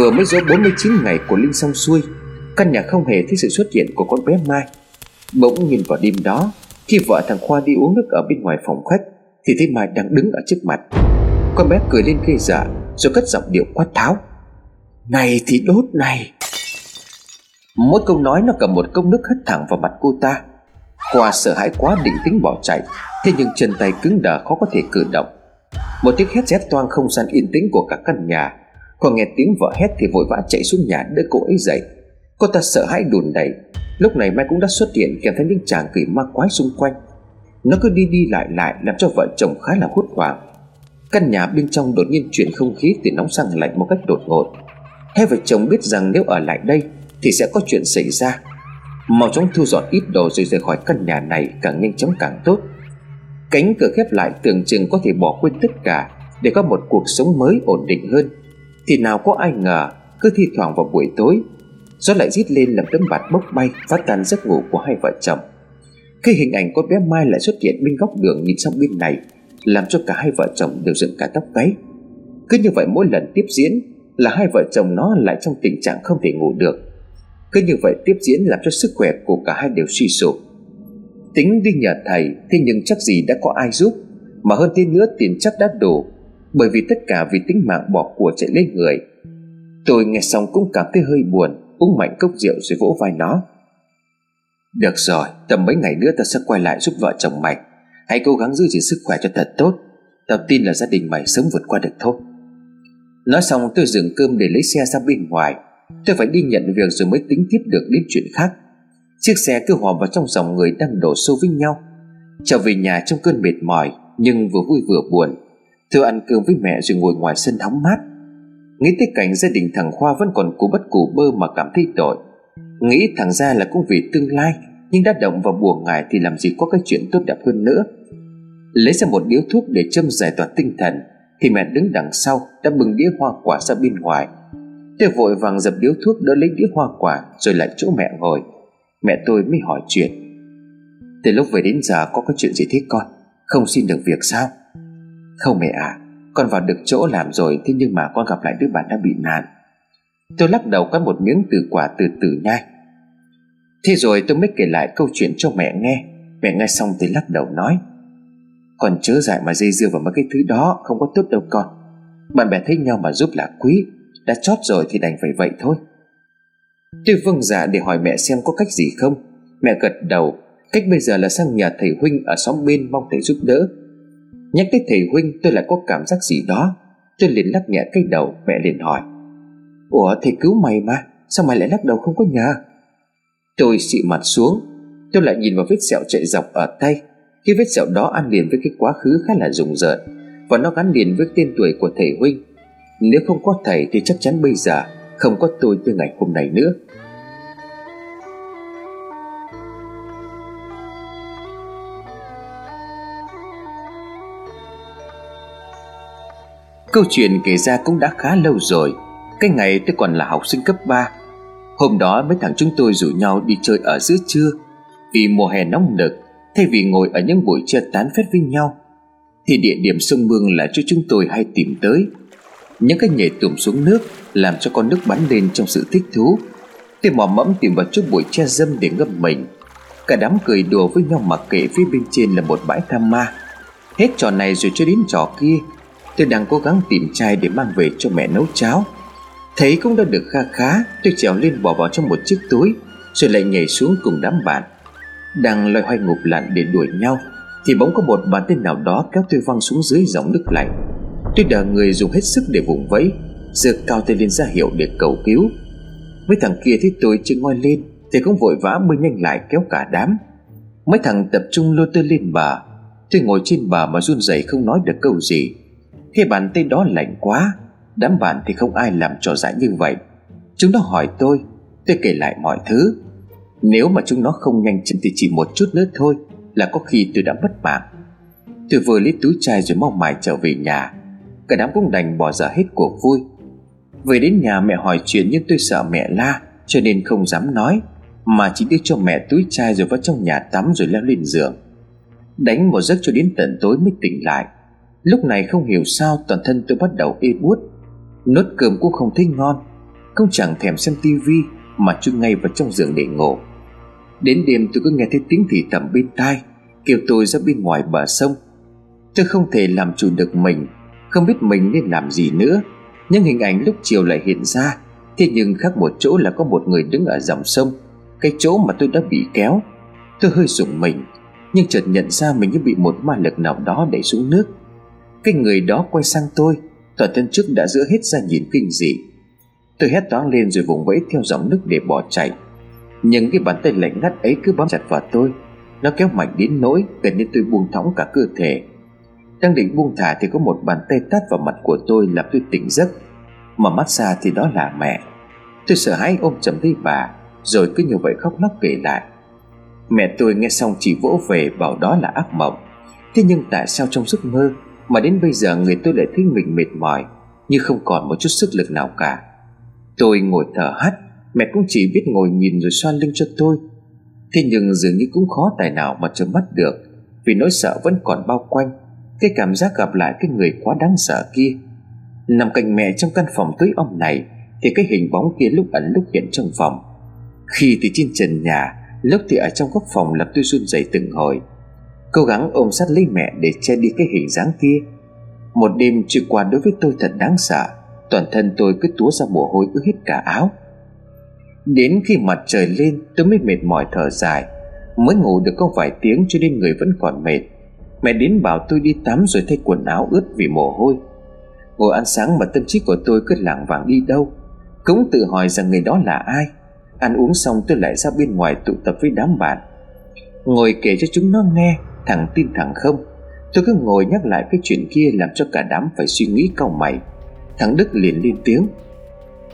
Vừa mới dỗ 49 ngày của Linh xong xuôi, Căn nhà không hề thấy sự xuất hiện của con bé Mai. Bỗng nhìn vào đêm đó, Khi vợ thằng Khoa đi uống nước ở bên ngoài phòng khách, Thì thấy Mai đang đứng ở trước mặt. Con bé cười lên ghê dở Rồi cất giọng điệu quát tháo. Này thì đốt này! Mỗi câu nói nó cầm một cốc nước hất thẳng vào mặt cô ta. Khoa sợ hãi quá định tính bỏ chạy, Thế nhưng chân tay cứng đờ khó có thể cử động. Một tiếng hét rét toang không gian yên tĩnh của cả căn nhà còn nghe tiếng vợ hét thì vội vã chạy xuống nhà đỡ cô ấy dậy. Cô ta sợ hãi đùn đẩy. Lúc này Mai cũng đã xuất hiện kèm theo những chàng kỳ ma quái xung quanh. Nó cứ đi đi lại lại làm cho vợ chồng khá là hốt hoảng. Căn nhà bên trong đột nhiên chuyển không khí từ nóng sang lạnh một cách đột ngột. Hai vợ chồng biết rằng nếu ở lại đây thì sẽ có chuyện xảy ra. Mau chóng thu dọn ít đồ rồi rời khỏi căn nhà này càng nhanh chóng càng tốt. Cánh cửa khép lại tưởng chừng có thể bỏ quên tất cả Để có một cuộc sống mới ổn định hơn. Thì nào có ai ngờ, Cứ thi thoảng vào buổi tối, Gió lại rít lên làm tấm bạt bốc bay, Phá tan giấc ngủ của hai vợ chồng. Khi hình ảnh con bé Mai lại xuất hiện bên góc đường nhìn sang bên này, Làm cho cả hai vợ chồng đều dựng cả tóc gáy. Cứ như vậy mỗi lần tiếp diễn Là hai vợ chồng nó lại trong tình trạng không thể ngủ được. Cứ như vậy tiếp diễn làm cho sức khỏe của cả hai đều suy sụp. Tính đi nhờ thầy, Thế nhưng chắc gì đã có ai giúp, Mà hơn thế nữa tiền chắc đã đủ. Bởi vì tất cả vì tính mạng bỏ của chạy lên người. Tôi nghe xong cũng cảm thấy hơi buồn, Uống mạnh cốc rượu rồi vỗ vai nó. Được rồi, Tầm mấy ngày nữa ta sẽ quay lại giúp vợ chồng mày. Hãy cố gắng giữ gìn sức khỏe cho thật tốt. Tao tin là gia đình mày sớm vượt qua được thôi. Nói xong, tôi dừng cơm để lấy xe ra bên ngoài. Tôi phải đi nhận việc rồi mới tính tiếp được đến chuyện khác. Chiếc xe cứ hòa vào trong dòng người đang đổ xô với nhau. Trở về nhà trong cơn mệt mỏi, Nhưng vừa vui vừa buồn thưa ăn cơm với mẹ rồi ngồi ngoài sân hóng mát. Nghĩ tới cảnh gia đình thằng Khoa vẫn còn cú bất củ bơ mà cảm thấy tội. Nghĩ thằng ra là cũng vì tương lai, Nhưng đã động vào buồn ngài thì làm gì có cái chuyện tốt đẹp hơn nữa. Lấy ra một điếu thuốc để châm giải tỏa tinh thần, Thì mẹ đứng đằng sau đã bưng đĩa hoa quả ra bên ngoài. Tôi vội vàng dập điếu thuốc đỡ lấy đĩa hoa quả Rồi lại chỗ mẹ ngồi. Mẹ tôi mới hỏi chuyện. Từ lúc về đến giờ có cái chuyện gì thế con? Không xin được việc sao? Không mẹ à Con vào được chỗ làm rồi Thế nhưng mà con gặp lại đứa bạn đã bị nạn. Tôi lắc đầu cắt một miếng từ quả từ từ nhai Thế rồi tôi mới kể lại câu chuyện cho mẹ nghe. Mẹ nghe xong thì lắc đầu nói, Con chớ dại mà dây dưa vào mấy cái thứ đó, Không có tốt đâu con. Bạn bè thấy nhau mà giúp là quý, đã chót rồi thì đành phải vậy thôi. Tôi vâng dạ để hỏi mẹ xem có cách gì không. Mẹ gật đầu, Cách bây giờ là sang nhà thầy Huynh ở xóm bên mong thầy giúp đỡ. Nhắc tới thầy Huynh, tôi lại có cảm giác gì đó. Tôi liền lắc nhẹ cái đầu, Mẹ liền hỏi. Ủa, thầy cứu mày mà, Sao mày lại lắc đầu không có nhà? Tôi xị mặt xuống. Tôi lại nhìn vào vết sẹo chạy dọc ở tay. Cái vết sẹo đó ăn liền với cái quá khứ khá là rùng rợn, Và nó gắn liền với tên tuổi của thầy Huynh. Nếu không có thầy thì chắc chắn bây giờ Không có tôi như ngày hôm nay nữa. Câu chuyện kể ra cũng đã khá lâu rồi. Cái ngày tôi còn là học sinh cấp 3 Hôm đó mấy thằng chúng tôi rủ nhau đi chơi ở giữa trưa. Vì mùa hè nóng nực, Thay vì ngồi ở những buổi trưa tán phét với nhau, Thì địa điểm sông Mương là chỗ chúng tôi hay tìm tới. Những cái nhảy tùm xuống nước làm cho con nước bắn lên trong sự thích thú. Tôi mò mẫm tìm vào chút bụi che dâm để ngâm mình. Cả đám cười đùa với nhau mặc kệ phía bên trên là một bãi tham ma. Hết trò này rồi cho đến trò kia tôi đang cố gắng tìm chai để mang về cho mẹ nấu cháo. Thấy cũng đã được kha khá, tôi trèo lên bỏ vào trong một chiếc túi, rồi lại nhảy xuống cùng đám bạn. Đang loay hoay ngụp lặn để đuổi nhau, thì bỗng có một bàn tên nào đó kéo tôi văng xuống dưới dòng nước lạnh. Tôi đờ người dùng hết sức để vùng vẫy, giơ cao tay lên ra hiệu để cầu cứu. Mấy thằng kia thấy tôi chưa ngoi lên, Thì cũng vội vã bơi nhanh lại kéo cả đám. Mấy thằng tập trung lôi tôi lên bờ. Tôi ngồi trên bờ mà run rẩy không nói được câu gì khi bàn tay đó lạnh quá, Đám bạn thì không ai làm trò giải như vậy. Chúng nó hỏi tôi Tôi kể lại mọi thứ. Nếu mà chúng nó không nhanh chân thì chỉ một chút nữa thôi Là có khi tôi đã mất mạng. Tôi vừa lấy túi chai rồi mau mải trở về nhà. Cả đám cũng đành bỏ dở hết cuộc vui. Về đến nhà mẹ hỏi chuyện nhưng tôi sợ mẹ la, Cho nên không dám nói, Mà chỉ đưa cho mẹ túi chai rồi vào trong nhà tắm rồi leo lên giường. Đánh một giấc cho đến tận tối mới tỉnh lại. Lúc này không hiểu sao toàn thân tôi bắt đầu ê buốt. Nốt cơm cũng không thấy ngon Không chẳng thèm xem tivi Mà chui ngay vào trong giường để ngủ. Đến đêm tôi cứ nghe thấy tiếng thì thầm bên tai, Kêu tôi ra bên ngoài bờ sông. Tôi không thể làm chủ được mình, Không biết mình nên làm gì nữa. Nhưng hình ảnh lúc chiều lại hiện ra, Thế nhưng khác một chỗ là có một người đứng ở dòng sông. Cái chỗ mà tôi đã bị kéo, Tôi hơi rụng mình, Nhưng chợt nhận ra mình như bị một ma lực nào đó đẩy xuống nước. Cái người đó quay sang tôi Toàn thân trước đã giữa hết ra nhìn kinh dị. Tôi hét toáng lên rồi vùng vẫy theo dòng nước để bỏ chạy. Nhưng cái bàn tay lạnh ngắt ấy cứ bám chặt vào tôi. Nó kéo mạnh đến nỗi gần như tôi buông thõng cả cơ thể. Đang định buông thả thì có một bàn tay tát vào mặt của tôi làm tôi tỉnh giấc. Mà mắt ra thì đó là mẹ. Tôi sợ hãi ôm chầm lấy bà, Rồi cứ như vậy khóc lóc kể lại. Mẹ tôi nghe xong chỉ vỗ về bảo đó là ác mộng. Thế nhưng tại sao trong giấc mơ mà đến bây giờ người tôi lại thấy mình mệt mỏi, Như không còn một chút sức lực nào cả. Tôi ngồi thở hắt, Mẹ cũng chỉ biết ngồi nhìn rồi xoan lưng cho tôi. Thế nhưng dường như cũng khó tài nào mà chớm mắt được, Vì nỗi sợ vẫn còn bao quanh, Cái cảm giác gặp lại cái người quá đáng sợ kia. Nằm cạnh mẹ trong căn phòng tối om này, Thì cái hình bóng kia lúc ẩn lúc hiện trong phòng. Khi thì trên trần nhà Lúc thì ở trong góc phòng làm tôi run rẩy từng hồi. Cố gắng ôm sát lấy mẹ để che đi cái hình dáng kia. Một đêm trôi qua đối với tôi thật đáng sợ, Toàn thân tôi cứ túa ra mồ hôi ướt hết cả áo. Đến khi mặt trời lên, tôi mới mệt mỏi thở dài, Mới ngủ được có vài tiếng cho nên người vẫn còn mệt. Mẹ đến bảo tôi đi tắm rồi thay quần áo ướt vì mồ hôi. Ngồi ăn sáng mà tâm trí của tôi cứ lảng vảng đi đâu. Cũng tự hỏi rằng người đó là ai. Ăn uống xong tôi lại ra bên ngoài tụ tập với đám bạn. Ngồi kể cho chúng nó nghe. Thằng tin thằng không? Tôi cứ ngồi nhắc lại cái chuyện kia Làm cho cả đám phải suy nghĩ cau mày. Thằng Đức liền lên tiếng.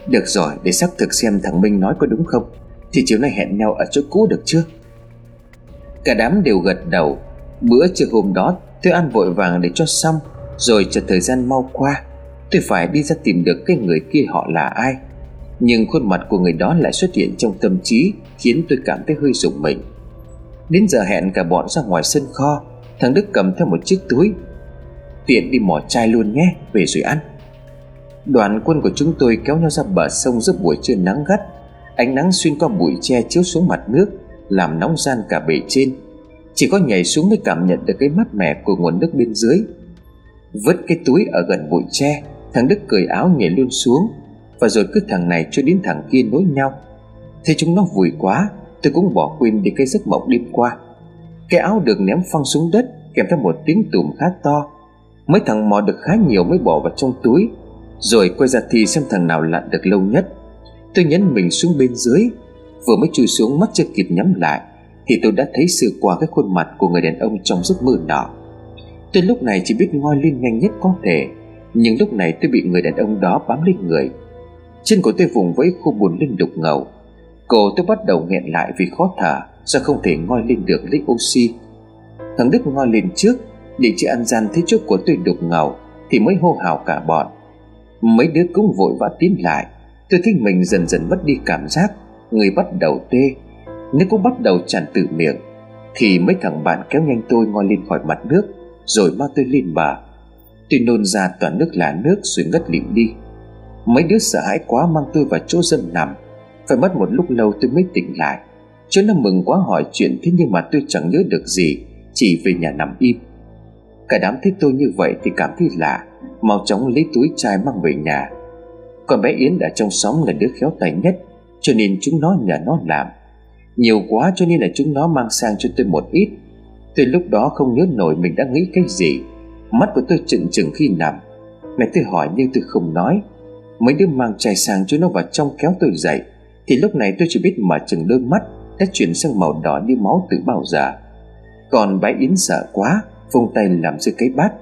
Được rồi, để xác thực xem thằng Minh nói có đúng không. Thì chiều nay hẹn nhau ở chỗ cũ được chưa? Cả đám đều gật đầu. Bữa trưa hôm đó, tôi ăn vội vàng để cho xong, Rồi chờ thời gian mau qua, Tôi phải đi ra tìm được cái người kia họ là ai. Nhưng khuôn mặt của người đó lại xuất hiện trong tâm trí, Khiến tôi cảm thấy hơi rùng mình. Đến giờ hẹn cả bọn ra ngoài sân kho, Thằng Đức cầm theo một chiếc túi. Tiện đi mỏ chai luôn nhé, Về rồi ăn. Đoàn quân của chúng tôi kéo nhau ra bờ sông giữa buổi trưa nắng gắt. Ánh nắng xuyên qua bụi tre chiếu xuống mặt nước, Làm nóng gian cả bể trên. Chỉ có nhảy xuống mới cảm nhận được cái mát mẻ của nguồn nước bên dưới. Vứt cái túi ở gần bụi tre, Thằng Đức cởi áo nhảy luôn xuống. Và rồi cứ thằng này cho đến thằng kia nối nhau. Thế chúng nó vui quá Tôi cũng bỏ quên đi cái giấc mộng đêm qua. Cái áo được ném phăng xuống đất Kèm theo một tiếng tùm khá to. Mấy thằng mò được khá nhiều mới bỏ vào trong túi, rồi quay ra thì xem thằng nào lặn được lâu nhất. Tôi nhấn mình xuống bên dưới, Vừa mới chui xuống mắt chưa kịp nhắm lại, Thì tôi đã thấy sự qua cái khuôn mặt của người đàn ông trong giấc mơ nọ. Tôi lúc này chỉ biết ngoi lên nhanh nhất có thể, Nhưng lúc này tôi bị người đàn ông đó bám lên người. Chân của tôi vùng vẫy khu buồn lên đục ngầu. Cổ tôi bắt đầu nghẹn lại vì khó thở Do không thể ngoi lên được lấy oxy? Thằng Đức ngoi lên trước, Để chị ăn gian thấy chỗ của tôi đục ngầu, Thì mới hô hào cả bọn. Mấy đứa cũng vội vã tiến lại. Tôi thấy mình dần dần mất đi cảm giác, Người bắt đầu tê. Nước cũng bắt đầu tràn từ miệng, Thì mấy thằng bạn kéo nhanh tôi ngoi lên khỏi mặt nước, Rồi mang tôi lên bờ. Tôi nôn ra toàn nước là nước rồi ngất lịm đi. Mấy đứa sợ hãi quá mang tôi vào chỗ dân nằm. Phải mất một lúc lâu tôi mới tỉnh lại. Chỗ nó mừng quá hỏi chuyện, Thế nhưng mà tôi chẳng nhớ được gì, Chỉ về nhà nằm im. Cả đám thấy tôi như vậy thì cảm thấy lạ, Mau chóng lấy túi chai mang về nhà. Còn bé Yến ở trong xóm là đứa khéo tay nhất, Cho nên chúng nó nhờ nó làm. Nhiều quá cho nên là chúng nó mang sang cho tôi một ít. Tôi lúc đó không nhớ nổi mình đã nghĩ cái gì. Mắt của tôi trừng trừng khi nằm. Mẹ tôi hỏi nhưng tôi không nói. Mấy đứa mang chai sang cho nó vào trong kéo tôi dậy. Thì lúc này tôi chỉ biết mà chừng đôi mắt Đã chuyển sang màu đỏ như máu từ bao giờ. Còn bái Yến sợ quá, Vung tay làm rơi cái bát.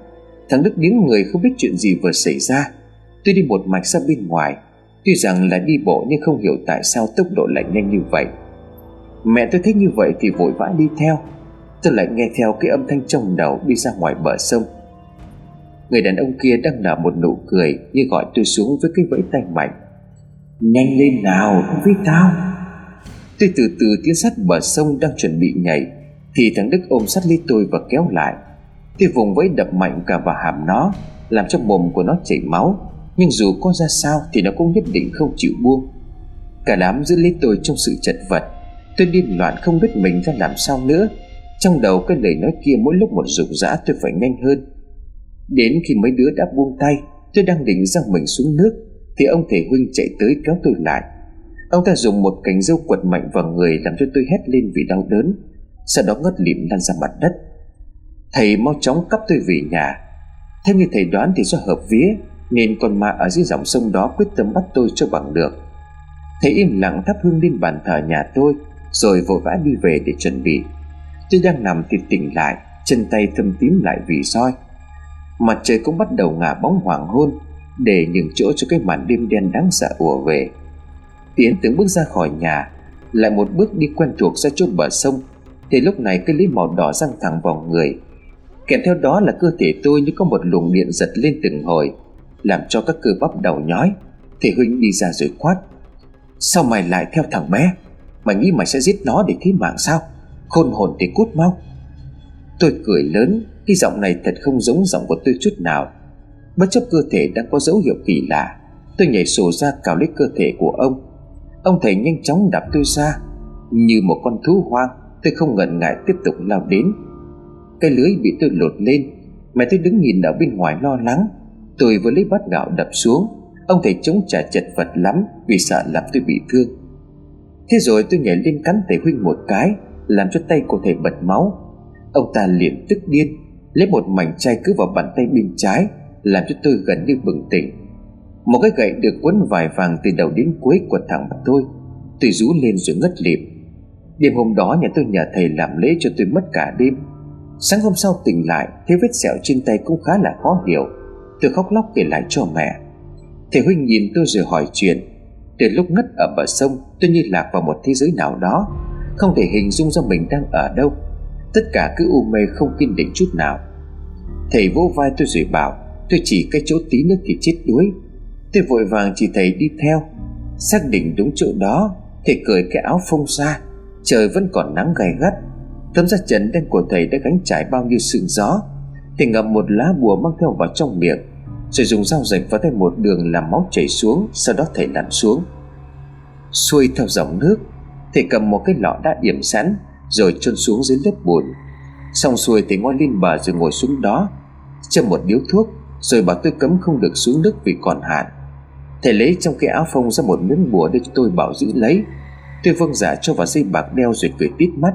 Thằng Đức đứng người không biết chuyện gì vừa xảy ra. Tôi đi một mạch ra bên ngoài. Tuy rằng là đi bộ nhưng không hiểu tại sao tốc độ lại nhanh như vậy. Mẹ tôi thấy như vậy thì vội vã đi theo. Tôi lại nghe theo cái âm thanh trong đầu đi ra ngoài bờ sông. Người đàn ông kia đang nở một nụ cười Như gọi tôi xuống với cái vẫy tay mạnh. Nhanh lên nào, không với tao Tôi từ từ tiến sát bờ sông đang chuẩn bị nhảy, Thì thằng Đức ôm sát lấy tôi và kéo lại. Tôi vùng vẫy đập mạnh cả vào hàm nó, Làm cho mồm của nó chảy máu. Nhưng dù có ra sao Thì nó cũng nhất định không chịu buông. Cả đám giữ lấy tôi trong sự chật vật. Tôi điên loạn không biết mình ra làm sao nữa. Trong đầu cái lời nói kia mỗi lúc một rục rã tôi phải nhanh hơn. Đến khi mấy đứa đã buông tay, Tôi đang định giăng mình xuống nước. Thì ông thầy huynh chạy tới kéo tôi lại. Ông ta dùng một cành dâu quật mạnh vào người Làm cho tôi hét lên vì đau đớn. Sau đó ngất lịm lăn ra mặt đất. Thầy mau chóng cắp tôi về nhà. Theo như thầy đoán thì do hợp vía, Nên con ma ở dưới dòng sông đó quyết tâm bắt tôi cho bằng được. Thầy im lặng thắp hương lên bàn thờ nhà tôi, Rồi vội vã đi về để chuẩn bị. Tôi đang nằm thì tỉnh lại, Chân tay thâm tím lại vì soi. Mặt trời cũng bắt đầu ngả bóng hoàng hôn. Để nhường chỗ cho cái màn đêm đen đáng sợ ùa về. Tiến từng bước ra khỏi nhà, Lại một bước đi quen thuộc ra chỗ bờ sông. Thì lúc này cái lý màu đỏ răng thẳng vào người. Kèm theo đó là cơ thể tôi như có một luồng điện giật lên từng hồi, Làm cho các cơ bắp đầu nhói. Thì Huynh đi ra rồi quát, Sao mày lại theo thằng bé? Mày nghĩ mày sẽ giết nó để cứu mạng sao? Khôn hồn thì cút mau. Tôi cười lớn, Cái giọng này thật không giống giọng của tôi chút nào. Bất chấp cơ thể đang có dấu hiệu kỳ lạ. Tôi nhảy sổ ra cào lấy cơ thể của ông. Ông thầy nhanh chóng đạp tôi ra. Như một con thú hoang, Tôi không ngần ngại tiếp tục lao đến. Cái lưới bị tôi lột lên. Mẹ tôi đứng nhìn ở bên ngoài lo lắng. Tôi vừa lấy bát gạo đập xuống. Ông thầy chống trả chật vật lắm Vì sợ làm tôi bị thương. Thế rồi tôi nhảy lên cắn thầy Huynh một cái, Làm cho tay của thầy bật máu. Ông ta liền tức điên, Lấy một mảnh chai cứ vào bàn tay bên trái làm cho tôi gần như bừng tỉnh. Một cái gậy được quấn vài vàng từ đầu đến cuối của thẳng mặt tôi. Tôi rú lên rồi ngất lịm Đêm hôm đó nhà tôi nhờ thầy làm lễ cho tôi mất cả đêm. Sáng hôm sau tỉnh lại, Thấy vết sẹo trên tay cũng khá là khó hiểu. Tôi khóc lóc kể lại cho mẹ. Thầy Huynh nhìn tôi rồi hỏi chuyện. Từ lúc ngất ở bờ sông, Tôi như lạc vào một thế giới nào đó, Không thể hình dung ra mình đang ở đâu. Tất cả cứ u mê không kiên định chút nào. Thầy vỗ vai tôi rồi bảo Tôi chỉ cái chỗ tí nữa thì chết đuối. Tôi vội vàng chỉ thầy đi theo. Xác định đúng chỗ đó, Thầy cởi cái áo phông ra. Trời vẫn còn nắng gay gắt. Tấm da trần đen của thầy đã gánh trải bao nhiêu sương gió. Thầy ngậm một lá bùa mang theo vào trong miệng, Rồi dùng dao rạch vào tay một đường làm máu chảy xuống, Sau đó thầy lặn xuống. Xuôi theo dòng nước, Thầy cầm một cái lọ đã điểm sẵn, rồi chôn xuống dưới lớp bùn. Xong xuôi thầy ngoan lên bờ rồi ngồi xuống đó, châm một điếu thuốc rồi bảo tôi cấm không được xuống nước vì còn hạn. Thầy lấy trong cái áo phông ra một miếng bùa để cho tôi bảo giữ lấy. Tôi vâng giả dạ cho vào dây bạc đeo rồi cười tít mắt.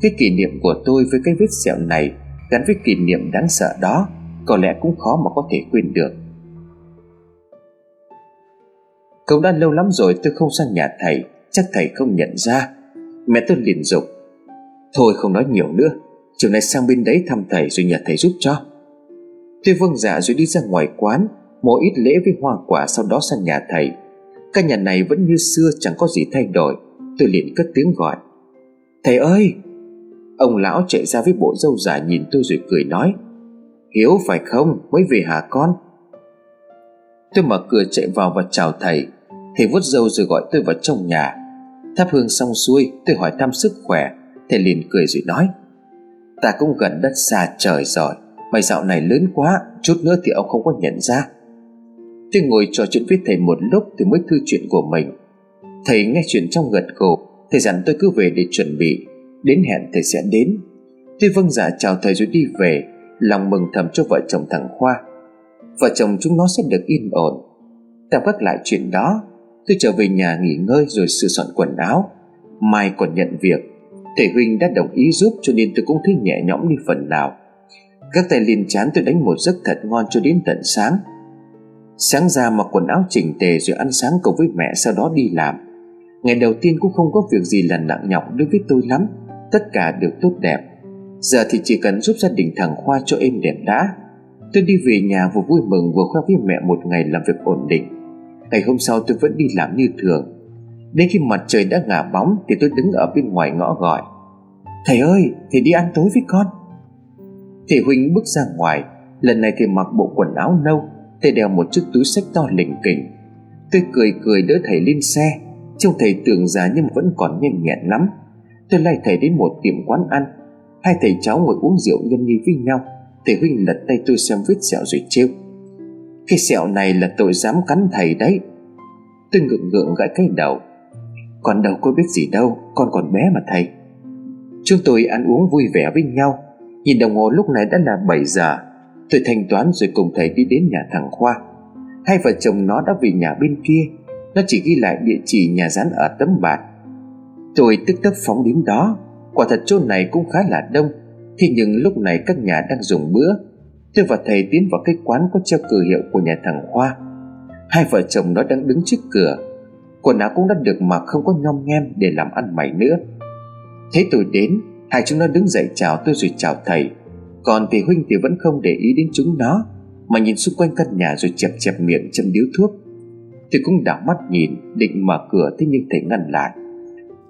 Cái kỷ niệm của tôi với cái vết sẹo này gắn với kỷ niệm đáng sợ đó, có lẽ cũng khó mà có thể quên được. Cũng đã lâu lắm rồi tôi không sang nhà thầy, Chắc thầy không nhận ra. Mẹ tôi liền dục, Thôi không nói nhiều nữa, Chiều nay sang bên đấy thăm thầy rồi nhờ thầy giúp cho. Tôi vâng dạ rồi đi ra ngoài quán Mua ít lễ với hoa quả sau đó sang nhà thầy. Căn nhà này vẫn như xưa chẳng có gì thay đổi Tôi liền cất tiếng gọi. Thầy ơi! Ông lão chạy ra với bộ râu dài nhìn tôi rồi cười nói. Hiếu phải không? Mới về hả con? Tôi mở cửa chạy vào và chào thầy. Thầy vuốt râu rồi gọi tôi vào trong nhà. Thắp hương xong xuôi, tôi hỏi thăm sức khỏe. Thầy liền cười rồi nói. Ta cũng gần đất xa trời rồi. Mày dạo này lớn quá, Chút nữa thì ông không có nhận ra. Tôi ngồi trò chuyện với thầy một lúc Thì mới thư chuyện của mình. Thầy nghe chuyện trong gật gù, Thầy dặn tôi cứ về để chuẩn bị. Đến hẹn thầy sẽ đến. Tôi vâng giả dạ chào thầy rồi đi về, Lòng mừng thầm cho vợ chồng thằng Khoa. Vợ chồng chúng nó sẽ được yên ổn. Tạm gác lại chuyện đó, Tôi trở về nhà nghỉ ngơi rồi sửa soạn quần áo. Mai còn nhận việc. Thầy Huynh đã đồng ý giúp cho nên tôi cũng thấy nhẹ nhõm đi phần nào. Các tay liền chán tôi đánh một giấc thật ngon cho đến tận sáng. Sáng ra mặc quần áo chỉnh tề rồi ăn sáng cùng với mẹ sau đó đi làm. Ngày đầu tiên cũng không có việc gì là nặng nhọc đối với tôi lắm, Tất cả đều tốt đẹp. Giờ thì chỉ cần giúp gia đình thằng Khoa cho êm đẹp đã. Tôi đi về nhà vừa vui mừng vừa khoe với mẹ một ngày làm việc ổn định. Ngày hôm sau tôi vẫn đi làm như thường. Đến khi mặt trời đã ngả bóng Thì tôi đứng ở bên ngoài ngõ gọi. Thầy ơi, thầy đi ăn tối với con. Thầy Huynh bước ra ngoài. Lần này thì mặc bộ quần áo nâu Thầy đeo một chiếc túi sách to lỉnh kỉnh Tôi cười cười đỡ thầy lên xe. Trông thầy tưởng già nhưng vẫn còn nhanh nhẹn lắm. Tôi lay thầy đến một tiệm quán ăn. Hai thầy cháu ngồi uống rượu nhâm nhi với nhau. Thầy Huynh lật tay tôi xem vết sẹo rồi trêu. Cái sẹo này là tội dám cắn thầy đấy. Tôi ngượng ngượng gãi cái đầu. Con đâu có biết gì đâu, Con còn bé mà thầy. Chúng tôi ăn uống vui vẻ với nhau. Nhìn đồng hồ lúc này đã là 7 giờ. Tôi thanh toán rồi cùng thầy đi đến nhà thằng Khoa. Hai vợ chồng nó đã về nhà bên kia. Nó chỉ ghi lại địa chỉ nhà rán ở tấm bạt. Tôi tức tốc phóng đến đó. Quả thật chỗ này cũng khá là đông. Thế nhưng lúc này các nhà đang dùng bữa. Tôi và thầy tiến vào cái quán có treo cờ hiệu của nhà thằng Khoa. Hai vợ chồng nó đang đứng trước cửa. Quần áo cũng đã được mặc, không có nhom nhem để làm ăn mày nữa. Thế tôi đến. Hai chúng nó đứng dậy chào tôi rồi chào thầy. Còn thầy Huynh thì vẫn không để ý đến chúng nó, Mà nhìn xung quanh căn nhà rồi chẹp chẹp miệng châm điếu thuốc. Tôi cũng đảo mắt nhìn, Định mở cửa thế nhưng thầy ngăn lại.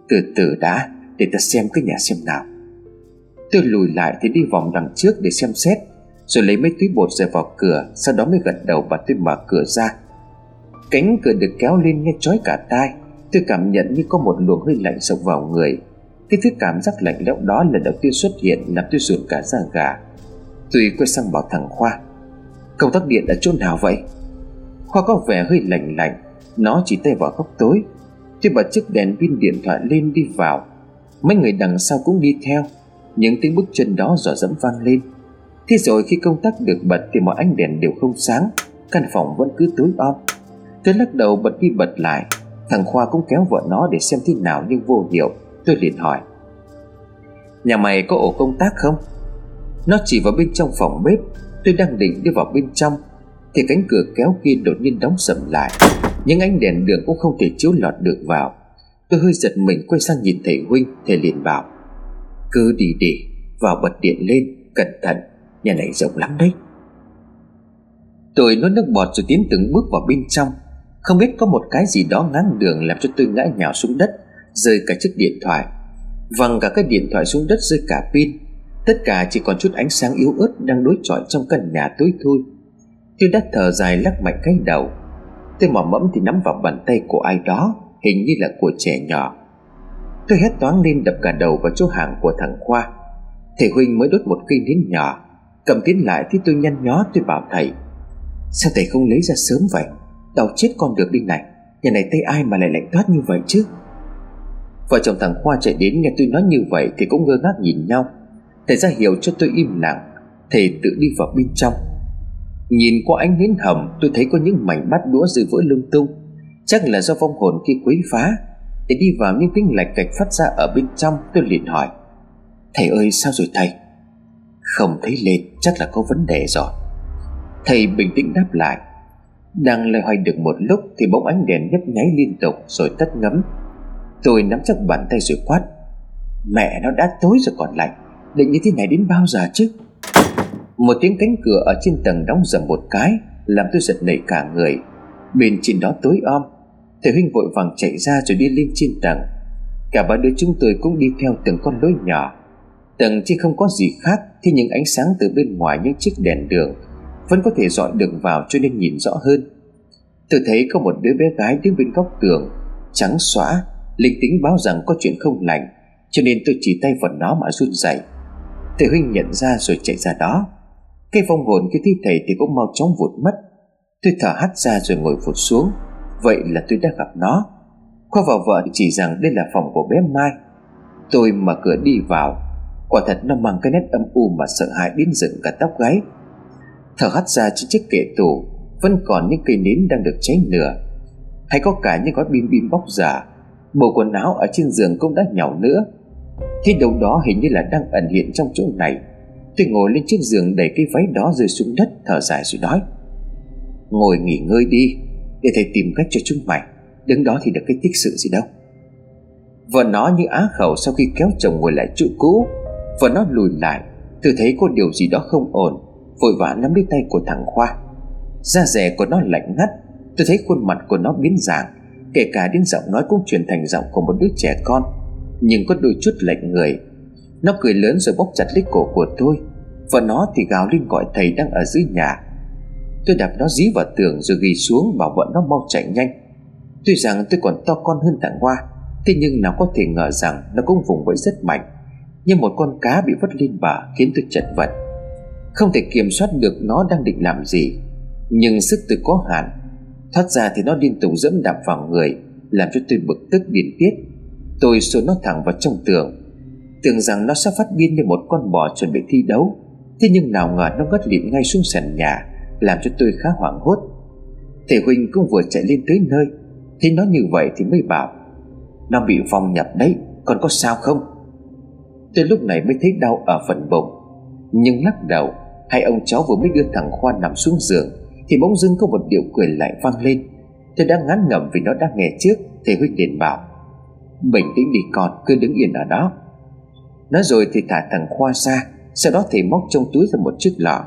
Từ từ đã, Để ta xem cái nhà xem nào. Tôi lùi lại thì đi vòng đằng trước để xem xét, Rồi lấy mấy túi bột rồi vào cửa, Sau đó mới gật đầu và tôi mở cửa ra. Cánh cửa được kéo lên nghe chói cả tai, Tôi cảm nhận như có một luồng hơi lạnh sộc vào người. Cái thứ cảm giác lạnh lẽo đó lần đầu tiên xuất hiện, Làm tôi ruột cả da gà. Tôi quay sang bảo thằng Khoa, Công tắc điện ở chỗ nào vậy? Khoa có vẻ hơi lạnh lạnh, Nó chỉ tay vào góc tối. Tôi bật chiếc đèn pin điện thoại lên đi vào. Mấy người đằng sau cũng đi theo, Những tiếng bước chân đó dò dẫm vang lên. Thế rồi khi công tắc được bật Thì mọi ánh đèn đều không sáng, Căn phòng vẫn cứ tối om. Tôi lắc đầu bật đi bật lại, Thằng Khoa cũng kéo vợ nó để xem thế nào nhưng vô hiệu. Tôi liền hỏi, Nhà mày có ổ công tác không? Nó chỉ vào bên trong phòng bếp, Tôi đang định đi vào bên trong. Thì cánh cửa kéo kia đột nhiên đóng sầm lại, Những ánh đèn đường cũng không thể chiếu lọt được vào. Tôi hơi giật mình quay sang nhìn thầy Huynh, Thầy liền bảo, Cứ đi đi, Vào bật điện lên, Cẩn thận, Nhà này rộng lắm đấy. Tôi nuốt nước bọt rồi tiến từng bước vào bên trong. Không biết có một cái gì đó ngáng đường Làm cho tôi ngã nhào xuống đất. Rơi cả chiếc điện thoại, Văng cả cái điện thoại xuống đất rơi cả pin. Tất cả chỉ còn chút ánh sáng yếu ớt Đang đối chọi trong căn nhà tối thui. Tôi đã thở dài lắc mạnh cái đầu. Tôi mò mẫm thì nắm vào bàn tay của ai đó, Hình như là của trẻ nhỏ. Tôi hét toáng lên đập cả đầu vào chỗ hàng của thằng Khoa. Thầy Huynh mới đốt một cây nến nhỏ, Cầm tiến lại thì tôi nhăn nhó, tôi bảo thầy, Sao thầy không lấy ra sớm vậy? Đau chết con được đi này, Nhà này tay ai mà lại lạnh toát như vậy chứ? Vợ chồng thằng Khoa chạy đến nghe tôi nói như vậy Thì cũng ngơ ngác nhìn nhau. Thầy ra hiểu cho tôi im lặng, Thầy tự đi vào bên trong. Nhìn qua ánh nến hầm, Tôi thấy có những mảnh bát đũa rơi vỡ lung tung. Chắc là do vong hồn kia quấy phá. Để đi vào những tiếng lạch cạch phát ra ở bên trong, Tôi liền hỏi, Thầy ơi, sao rồi thầy? Không thấy lên, chắc là có vấn đề rồi. Thầy bình tĩnh đáp lại, đang loay hoay được một lúc Thì bóng ánh đèn nhấp nháy liên tục Rồi tắt ngấm. Tôi nắm chắc bàn tay rồi quát. Mẹ nó đã tối rồi còn lạnh. Định như thế này đến bao giờ chứ? Một tiếng cánh cửa ở trên tầng đóng dầm một cái, Làm tôi giật nảy cả người. Bên trên đó tối om. Thầy Huynh vội vàng chạy ra rồi đi lên trên tầng. Cả ba đứa chúng tôi cũng đi theo từng con lối nhỏ. Tầng trên không có gì khác Thì những ánh sáng từ bên ngoài những chiếc đèn đường vẫn có thể dọi được vào cho nên nhìn rõ hơn. Tôi thấy có một đứa bé gái đứng bên góc tường, trắng xóa linh tính báo rằng có chuyện không lành, cho nên tôi chỉ tay vào nó mà run rẩy. Thầy huynh nhận ra rồi chạy ra đó. Cái vong hồn, cái thi thể thì cũng mau chóng vụt mất. Tôi thở hắt ra rồi ngồi vụt xuống. Vậy là tôi đã gặp nó. Khoa vào vợ chỉ rằng đây là phòng của bé mai. Tôi mở cửa đi vào. Quả thật nó mang cái nét âm u mà sợ hãi đến dựng cả tóc gáy. Thở hắt ra trên chiếc kệ tủ, vẫn còn những cây nến đang được cháy nửa. Hay có cả những gói bim bim bóc giả bộ quần áo ở trên giường cũng đã nhỏ nữa. Thế đâu đó hình như là đang ẩn hiện trong chỗ này. Tôi ngồi lên chiếc giường đẩy cái váy đó rơi xuống đất, thở dài rồi nói, ngồi nghỉ ngơi đi, để thầy tìm cách cho chúng mày. Đứng đó thì được cái tích sự gì đâu. Vợ nó như á khẩu sau khi kéo chồng ngồi lại chỗ cũ. Vợ nó lùi lại tôi thấy có điều gì đó không ổn, vội vã nắm lấy tay của thằng khoa. Da rẻ của nó lạnh ngắt, tôi thấy khuôn mặt của nó biến dạng kể cả đến giọng nói cũng chuyển thành giọng của một đứa trẻ con. Nhưng có đôi chút lệch người. Nó cười lớn rồi bóp chặt lấy cổ của tôi. Và nó thì gào lên gọi thầy đang ở dưới nhà. Tôi đạp nó dí vào tường rồi ghi xuống bảo vợ nó mau chạy nhanh. Tuy rằng tôi còn to con hơn thằng hoa, thế nhưng nào có thể ngờ rằng nó cũng vùng vẫy rất mạnh. Như một con cá bị vất lên bờ khiến tôi chật vật. Không thể kiểm soát được nó đang định làm gì. Nhưng sức tôi có hạn. Thoát ra thì nó liên tục dẫm đạp vào người, Làm cho tôi bực tức điên tiết. Tôi xô nó thẳng vào trong tường. Tưởng rằng nó sẽ phát điên như một con bò chuẩn bị thi đấu. Thế nhưng nào ngờ nó ngất lịm ngay xuống sàn nhà, Làm cho tôi khá hoảng hốt. Thầy Huynh cũng vừa chạy lên tới nơi. Thấy nó như vậy thì mới bảo, Nó bị vong nhập đấy, Còn có sao không? Tôi lúc này mới thấy đau ở phần bụng, Nhưng lắc đầu, Hai ông cháu vừa mới đưa thằng Khoa nằm xuống giường thì bỗng dưng có một điệu cười lại vang lên. Tôi đã ngán ngẩm vì nó đã nghe trước, Thầy Huynh liền bảo. Bình tĩnh đi con, cứ đứng yên ở đó. Nói rồi thì thả thằng Khoa ra, Sau đó thì móc trong túi ra một chiếc lọ.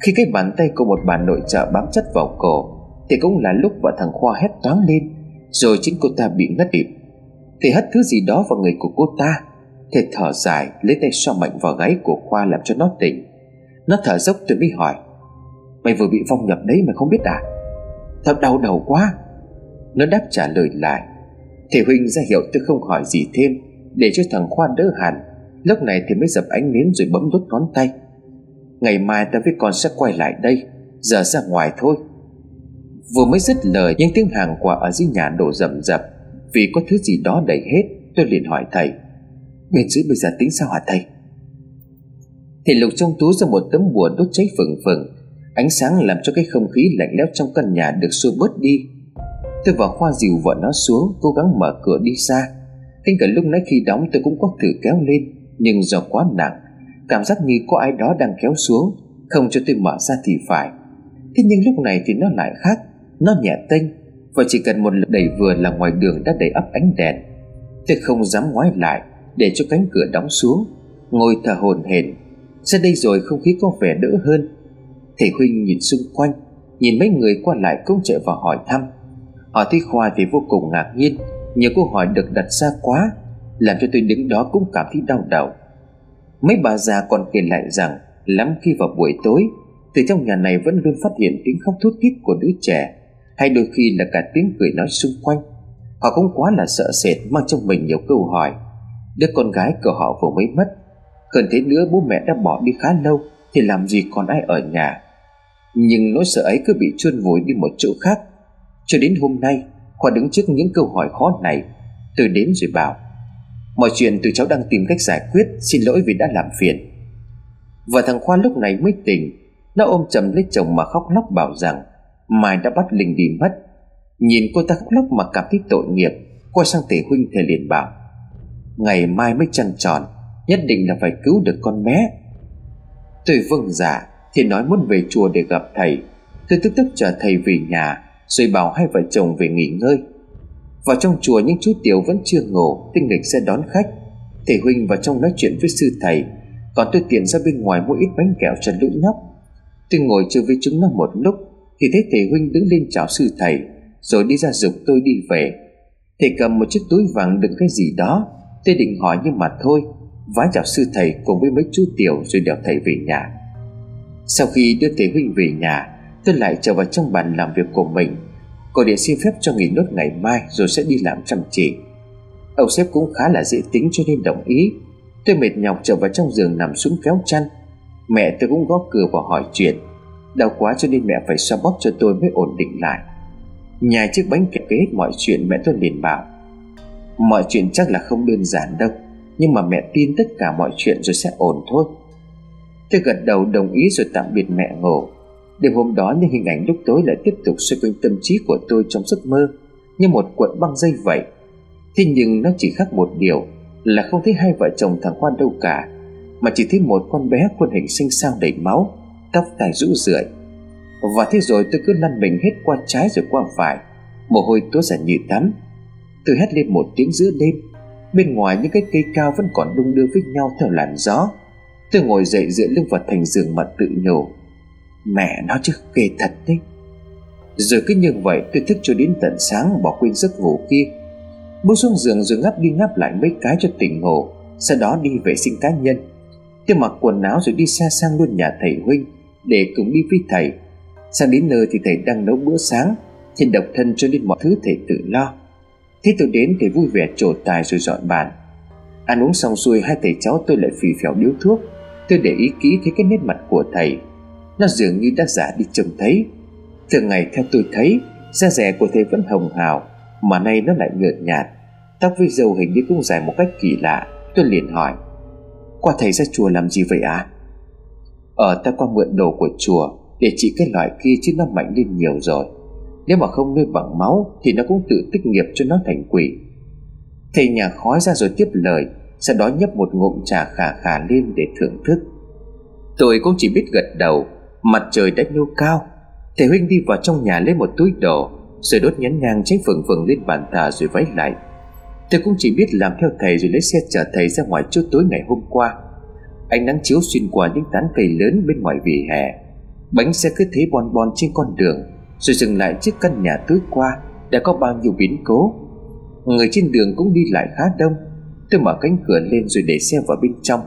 Khi cái bàn tay của một bà nội trợ bám chất vào cổ, Thì cũng là lúc vợ thằng Khoa hét toáng lên. Rồi chính cô ta bị ngất điệp. Thì hất thứ gì đó vào người của cô ta. Thì thở dài, lấy tay so mạnh vào gáy của Khoa làm cho nó tỉnh. Nó thở dốc tôi mới hỏi Mày vừa bị phong nhập đấy mày không biết à? Thật đau đầu quá. Nó đáp trả lời lại. Thầy Huynh ra hiệu tôi không hỏi gì thêm, Để cho thằng Khoa đỡ hẳn. Lúc này thì mới dập ánh nến rồi bấm đốt ngón tay. Ngày mai ta với con sẽ quay lại đây, Giờ ra ngoài thôi. Vừa mới dứt lời những tiếng hàng quả ở dưới nhà đổ rầm rập. Vì có thứ gì đó đầy hết, Tôi liền hỏi thầy. Bên dưới bây giờ tính sao hả thầy? Thầy lục trong túi ra một tấm bùa đốt cháy phừng phừng. Ánh sáng làm cho cái không khí lạnh lẽo trong căn nhà được xua bớt đi. Tôi vào khoa dìu vợ nó xuống, Cố gắng mở cửa đi ra. Tính cả lúc nãy khi đóng tôi cũng có thử kéo lên, Nhưng do quá nặng, Cảm giác như có ai đó đang kéo xuống, Không cho tôi mở ra thì phải. Thế nhưng lúc này thì nó lại khác, Nó nhẹ tênh, Và chỉ cần một lực đẩy vừa là ngoài đường đã đầy ấp ánh đèn. Tôi không dám ngoái lại, Để cho cánh cửa đóng xuống, Ngồi thở hồn hển. Ra đây rồi không khí có vẻ đỡ hơn. Thầy Huynh nhìn xung quanh, Nhìn mấy người qua lại cũng chạy vào hỏi thăm. Họ thấy Khoa thì vô cùng ngạc nhiên, Nhiều câu hỏi được đặt ra quá, Làm cho tôi đứng đó cũng cảm thấy đau đầu. Mấy bà già còn kể lại rằng, Lắm khi vào buổi tối, Từ trong nhà này vẫn luôn phát hiện tiếng khóc thút thít của đứa trẻ, Hay đôi khi là cả tiếng cười nói xung quanh. Họ cũng quá là sợ sệt, Mang trong mình nhiều câu hỏi. Đứa con gái của họ vừa mới mất Cần thế nữa bố mẹ đã bỏ đi khá lâu, Thì làm gì còn ai ở nhà? Nhưng nỗi sợ ấy cứ bị chôn vùi đi một chỗ khác. Cho đến hôm nay, Khoa đứng trước những câu hỏi khó này. Tôi đến rồi bảo, Mọi chuyện từ cháu đang tìm cách giải quyết, Xin lỗi vì đã làm phiền. Và thằng Khoa lúc này mới tỉnh. Nó ôm chầm lấy chồng mà khóc lóc bảo rằng, Mai đã bắt Linh đi mất. Nhìn cô ta khóc lóc mà cảm thấy tội nghiệp, Quay sang tề huynh thề liền bảo, Ngày mai mới trăng tròn, Nhất định là phải cứu được con bé. Tôi vâng dạ. Thì nói muốn về chùa để gặp thầy, Tôi tức tức chờ thầy về nhà, rồi bảo hai vợ chồng về nghỉ ngơi. Vào trong chùa, những chú tiểu vẫn chưa ngủ, tinh nghịch sẽ đón khách. Thầy huynh vào trong nói chuyện với sư thầy, còn tôi tiện ra bên ngoài mua ít bánh kẹo cho lũ nhóc. Tôi ngồi chơi với chúng nó một lúc, thì thấy thầy huynh đứng lên chào sư thầy, rồi đi ra dục tôi đi về. Thầy cầm một chiếc túi vàng đựng cái gì đó, tôi định hỏi nhưng mà thôi vái chào sư thầy cùng với mấy chú tiểu rồi đèo thầy về nhà sau khi đưa thầy huynh về nhà, tôi lại trở vào trong bàn làm việc của mình. Gọi điện xin phép cho nghỉ nốt ngày mai Rồi sẽ đi làm chăm chỉ. Ông sếp cũng khá là dễ tính cho nên đồng ý. Tôi mệt nhọc trở vào trong giường nằm xuống kéo chăn. Mẹ tôi cũng gõ cửa và hỏi chuyện. Đau quá cho nên mẹ phải xoa bóp cho tôi mới ổn định lại. Nhà chiếc bánh kẹp hết mọi chuyện, mẹ tôi liền bảo. Mọi chuyện chắc là không đơn giản đâu, Nhưng mà mẹ tin tất cả mọi chuyện rồi sẽ ổn thôi. Tôi gật đầu đồng ý rồi tạm biệt mẹ ngủ Đêm hôm đó, những hình ảnh lúc tối lại tiếp tục xoay quanh tâm trí của tôi trong giấc mơ, Như một cuộn băng dây vậy. Thế nhưng nó chỉ khác một điều, Là không thấy hai vợ chồng thằng Khoan đâu cả, Mà chỉ thấy một con bé khuôn hình xinh xao đầy máu, Tóc tài rũ rượi. Và thế rồi tôi cứ lăn mình hết qua trái rồi qua phải, Mồ hôi tuốt ra như tắm. Tôi hét lên một tiếng giữa đêm. Bên ngoài, những cái cây cao vẫn còn đung đưa với nhau theo làn gió. Tôi ngồi dậy dựa lưng vào thành giường mà tự nhủ, Mẹ nó chứ, ghê thật đấy. Rồi cứ như vậy, tôi thức cho đến tận sáng bỏ quên giấc ngủ kia. Bước xuống giường rồi ngáp đi ngáp lại mấy cái cho tỉnh ngủ, Sau đó đi vệ sinh cá nhân. Tôi mặc quần áo rồi đi xa sang luôn nhà thầy Huynh, Để cùng đi với thầy. Sang đến nơi thì thầy đang nấu bữa sáng Thì độc thân cho nên mọi thứ thầy tự lo. Thế tôi đến, thầy vui vẻ trổ tài rồi dọn bàn. Ăn uống xong xuôi, hai thầy cháu tôi lại phì phèo điếu thuốc. Tôi để ý kỹ thấy cái nét mặt của thầy. Nó dường như đã giả đi trông thấy. Thường ngày theo tôi thấy, Da rẻ của thầy vẫn hồng hào, Mà nay nó lại nhợt nhạt. Tóc với dầu hình như cũng dài một cách kỳ lạ. Tôi liền hỏi, Qua thầy ra chùa làm gì vậy ạ? À? Ở ta qua mượn đồ của chùa Để trị cái loại kia chứ nó mạnh lên nhiều rồi. Nếu mà không nuôi bằng máu Thì nó cũng tự tích nghiệp cho nó thành quỷ. Thầy nhà khói ra rồi tiếp lời sau đó nhấp một ngụm trà khả khả lên để thưởng thức. Tôi cũng chỉ biết gật đầu, Mặt trời đã nhô cao. Thầy Huynh đi vào trong nhà lấy một túi đồ, Rồi đốt nhánh nhang cháy phừng phừng lên bàn thờ rồi váy lại. Tôi cũng chỉ biết làm theo thầy rồi lấy xe chở thầy ra ngoài trước tối ngày hôm qua. Ánh nắng chiếu xuyên qua những tán cây lớn bên ngoài vỉa hè. Bánh xe cứ thế bon bon trên con đường, Rồi dừng lại trước căn nhà tối qua Đã có bao nhiêu biến cố. Người trên đường cũng đi lại khá đông Tôi mở cánh cửa lên rồi để xe vào bên trong.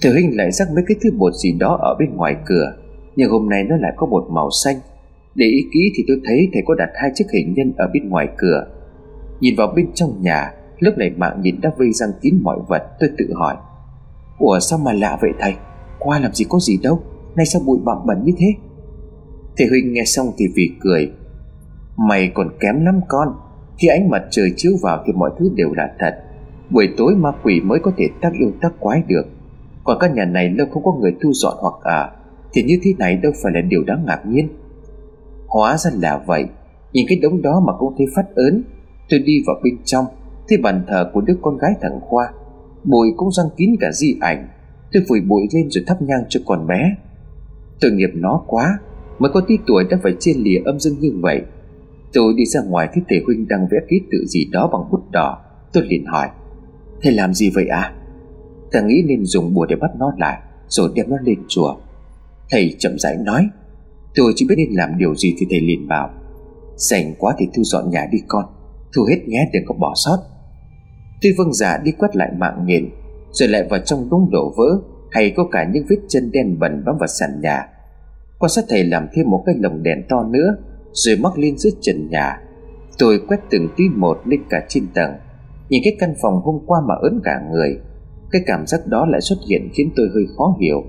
Thầy Huynh lại rắc mấy cái thứ bột gì đó ở bên ngoài cửa, Nhưng hôm nay nó lại có bột màu xanh. Để ý kỹ thì tôi thấy thầy có đặt hai chiếc hình nhân ở bên ngoài cửa. Nhìn vào bên trong nhà, Lúc này mạng nhìn đã vây răng kín mọi vật, Tôi tự hỏi, Ủa, sao mà lạ vậy thầy? Qua làm gì có gì đâu, Nay sao bụi bặm bẩn như thế? Thầy Huynh nghe xong thì vì cười, Mày còn kém lắm con, Khi ánh mặt trời chiếu vào thì mọi thứ đều là thật. Buổi tối ma quỷ mới có thể tác yêu tác quái được. Còn căn nhà này lâu không có người thu dọn hoặc à Thì như thế này đâu phải là điều đáng ngạc nhiên. Hóa ra là vậy. Nhìn cái đống đó mà cũng thấy phát ớn. Tôi đi vào bên trong, Thấy bàn thờ của đứa con gái thằng Khoa. Bụi cũng răng kín cả di ảnh. Tôi vùi bụi lên rồi thắp nhang cho con bé. Tội nghiệp nó quá, Mới có tí tuổi đã phải chia lìa âm dương như vậy. Tôi đi ra ngoài thấy thầy Huynh đang vẽ ký tự gì đó bằng bút đỏ. Tôi liền hỏi Thầy làm gì vậy à? Ta nghĩ nên dùng bùa để bắt nó lại, Rồi đem nó lên chùa. Thầy chậm rãi nói, Tôi chỉ biết nên làm điều gì thì thầy liền bảo, Rảnh quá thì thu dọn nhà đi con, Thu hết nhé đừng có bỏ sót. Tuy vâng giả đi quét lại mạng nghiền Rồi lại vào trong đống đổ vỡ, Hay có cả những vết chân đen bẩn bám vào sàn nhà. Quan sát thầy làm thêm một cái lồng đèn to nữa, Rồi mắc lên dưới trần nhà. Tôi quét từng tí một lên cả trên tầng. Nhìn cái căn phòng hôm qua mà ớn cả người, Cái cảm giác đó lại xuất hiện khiến tôi hơi khó hiểu.